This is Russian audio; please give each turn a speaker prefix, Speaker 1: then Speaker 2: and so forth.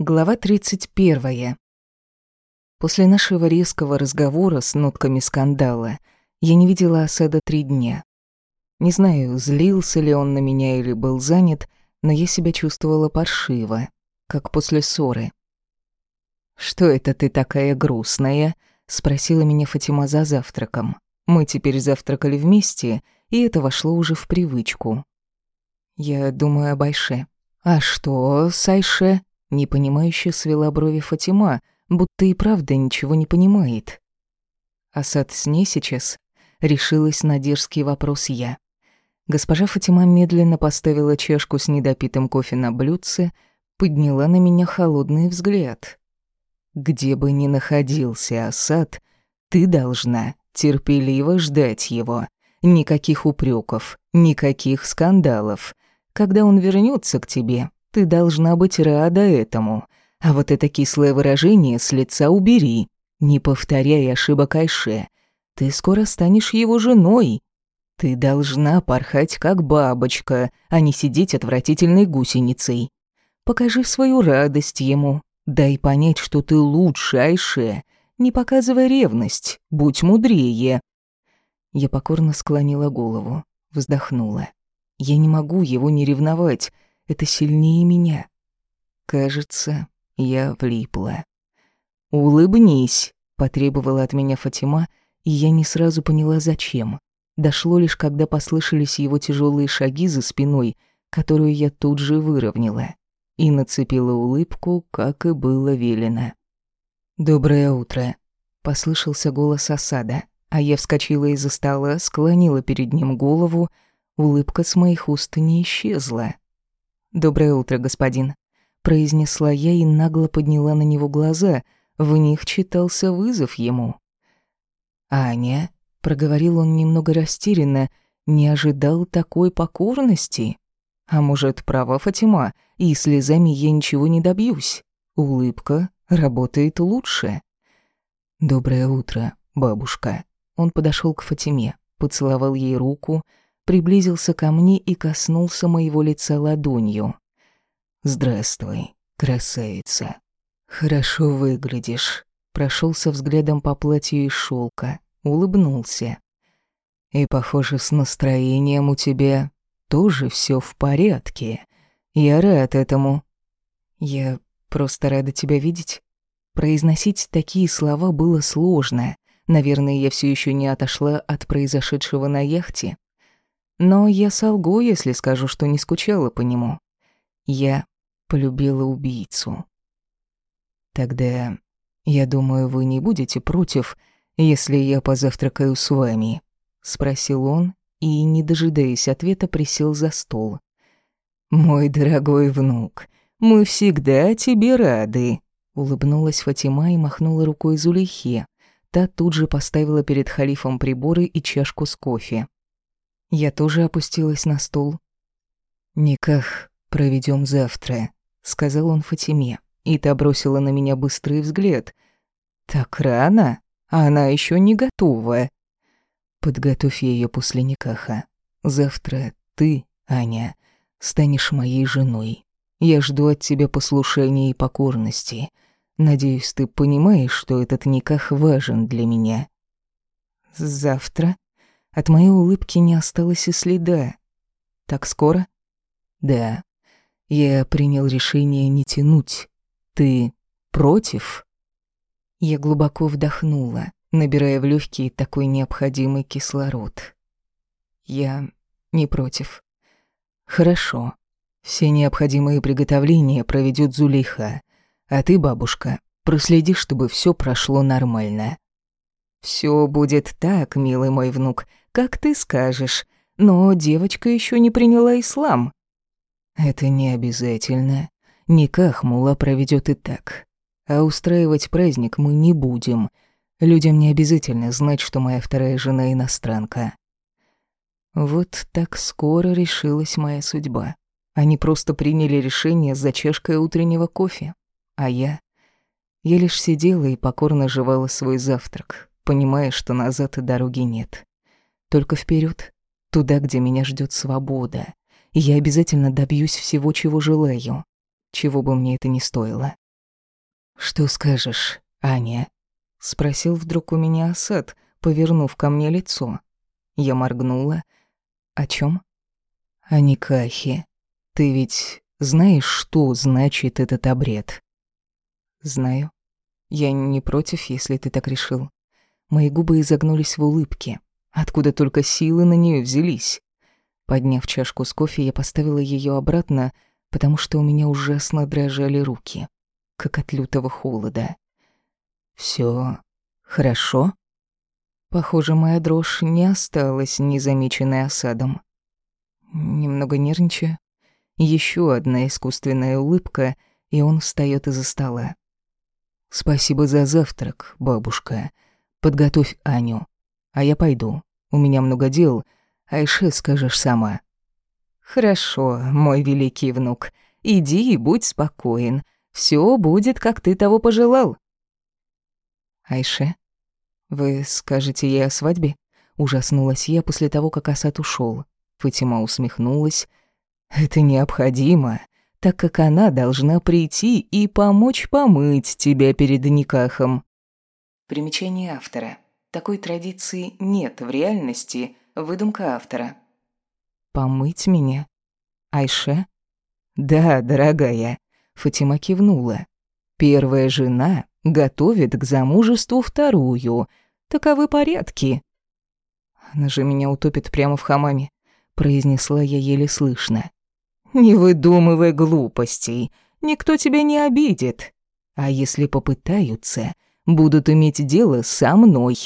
Speaker 1: Глава 31. После нашего резкого разговора с нотками скандала я не видела Асада три дня. Не знаю, злился ли он на меня или был занят, но я себя чувствовала паршиво, как после ссоры. «Что это ты такая грустная?» — спросила меня Фатима за завтраком. Мы теперь завтракали вместе, и это вошло уже в привычку. Я думаю об Айше. «А что с Айше?» Непонимающе свела брови Фатима, будто и правда ничего не понимает. Асад с ней сейчас? Решилась на дерзкий вопрос я. Госпожа Фатима медленно поставила чашку с недопитым кофе на блюдце, подняла на меня холодный взгляд. «Где бы ни находился Асад, ты должна терпеливо ждать его. Никаких упреков, никаких скандалов. Когда он вернется к тебе, ты должна быть рада этому. А вот это кислое выражение с лица убери. Не повторяй ошибок Айше. Ты скоро станешь его женой. Ты должна порхать как бабочка, а не сидеть отвратительной гусеницей. Покажи свою радость ему. Дай понять, что ты лучше Айше. Не показывай ревность, будь мудрее. Я покорно склонила голову, вздохнула. Я не могу его не ревновать. Это сильнее меня. Кажется, я влипла. «Улыбнись», — потребовала от меня Фатима, и я не сразу поняла, зачем. Дошло лишь, когда послышались его тяжелые шаги за спиной, которую я тут же выровняла, и нацепила улыбку, как и было велено. «Доброе утро», — послышался голос осада, а я вскочила из-за стола, склонила перед ним голову, улыбка с моих уст не исчезла. «Доброе утро, господин», — произнесла я и нагло подняла на него глаза. В них читался вызов ему. «Аня», — проговорил он немного растерянно, не ожидал такой покорности. А может, права Фатима, и слезами я ничего не добьюсь. Улыбка работает лучше. «Доброе утро, бабушка». Он подошел к Фатиме, поцеловал ей руку, приблизился ко мне и коснулся моего лица ладонью. «Здравствуй, красавица. Хорошо выглядишь». Прошелся взглядом по платью из шелка, улыбнулся. «И, похоже, с настроением у тебя тоже все в порядке. Я рад этому». «Я просто рада тебя видеть». Произносить такие слова было сложно. Наверное, я все еще не отошла от произошедшего на яхте. Но я солгу, если скажу, что не скучала по нему. Я полюбила убийцу. Тогда, я думаю, вы не будете против, если я позавтракаю с вами, спросил он и, не дожидаясь ответа, присел за стол. Мой дорогой внук, мы всегда тебе рады, улыбнулась Фатима и махнула рукой Зулейхе. Та тут же поставила перед халифом приборы и чашку с кофе. Я тоже опустилась на стул. «Никах проведем завтра», — сказал он Фатиме, и та бросила на меня быстрый взгляд. «Так рано? Она еще не готова». «Подготовь ее после Никаха. Завтра ты, Аня, станешь моей женой. Я жду от тебя послушания и покорности. Надеюсь, ты понимаешь, что этот Никах важен для меня». «Завтра?» От моей улыбки не осталось и следа. Так скоро? Да. Я принял решение не тянуть. Ты против? Я глубоко вдохнула, набирая в легкие такой необходимый кислород. Я не против. Хорошо. Все необходимые приготовления проведет Зулейха, а ты, бабушка, проследи, чтобы все прошло нормально. Все будет так, милый мой внук, как ты скажешь. Но девочка еще не приняла ислам. Это не обязательно. Никах мула проведет и так. А устраивать праздник мы не будем. Людям не обязательно знать, что моя вторая жена иностранка. Вот так скоро решилась моя судьба. Они просто приняли решение за чашкой утреннего кофе. А я... Я лишь сидела и покорно жевала свой завтрак, понимая, что назад дороги нет. Только вперед, туда, где меня ждет свобода. И я обязательно добьюсь всего, чего желаю, чего бы мне это ни стоило. «Что скажешь, Аня?» — спросил вдруг у меня Асад, повернув ко мне лицо. Я моргнула. «О чем? «О Никахе. Ты ведь знаешь, что значит этот обряд?» «Знаю. Я не против, если ты так решил». Мои губы изогнулись в улыбке. Откуда только силы на нее взялись? Подняв чашку с кофе, я поставила ее обратно, потому что у меня ужасно дрожали руки, как от лютого холода. Все хорошо?» Похоже, моя дрожь не осталась незамеченной осадом. Немного нервничаю. Еще одна искусственная улыбка, и он встает из-за стола. «Спасибо за завтрак, бабушка. Подготовь Аню. А я пойду. У меня много дел. Айше скажешь сама». «Хорошо, мой великий внук. Иди и будь спокоен. Все будет, как ты того пожелал». «Айше, вы скажете ей о свадьбе?» Ужаснулась я после того, как Асад ушел. Фатима усмехнулась. «Это необходимо, так как она должна прийти и помочь помыть тебя перед никахом». Примечание автора. Такой традиции нет в реальности, выдумка автора. «Помыть меня? Айше?» «Да, дорогая», — Фатима кивнула. «Первая жена готовит к замужеству вторую. Таковы порядки». «Она же меня утопит прямо в хамаме», — произнесла я еле слышно. «Не выдумывай глупостей, никто тебя не обидит. А если попытаются, будут иметь дело со мной.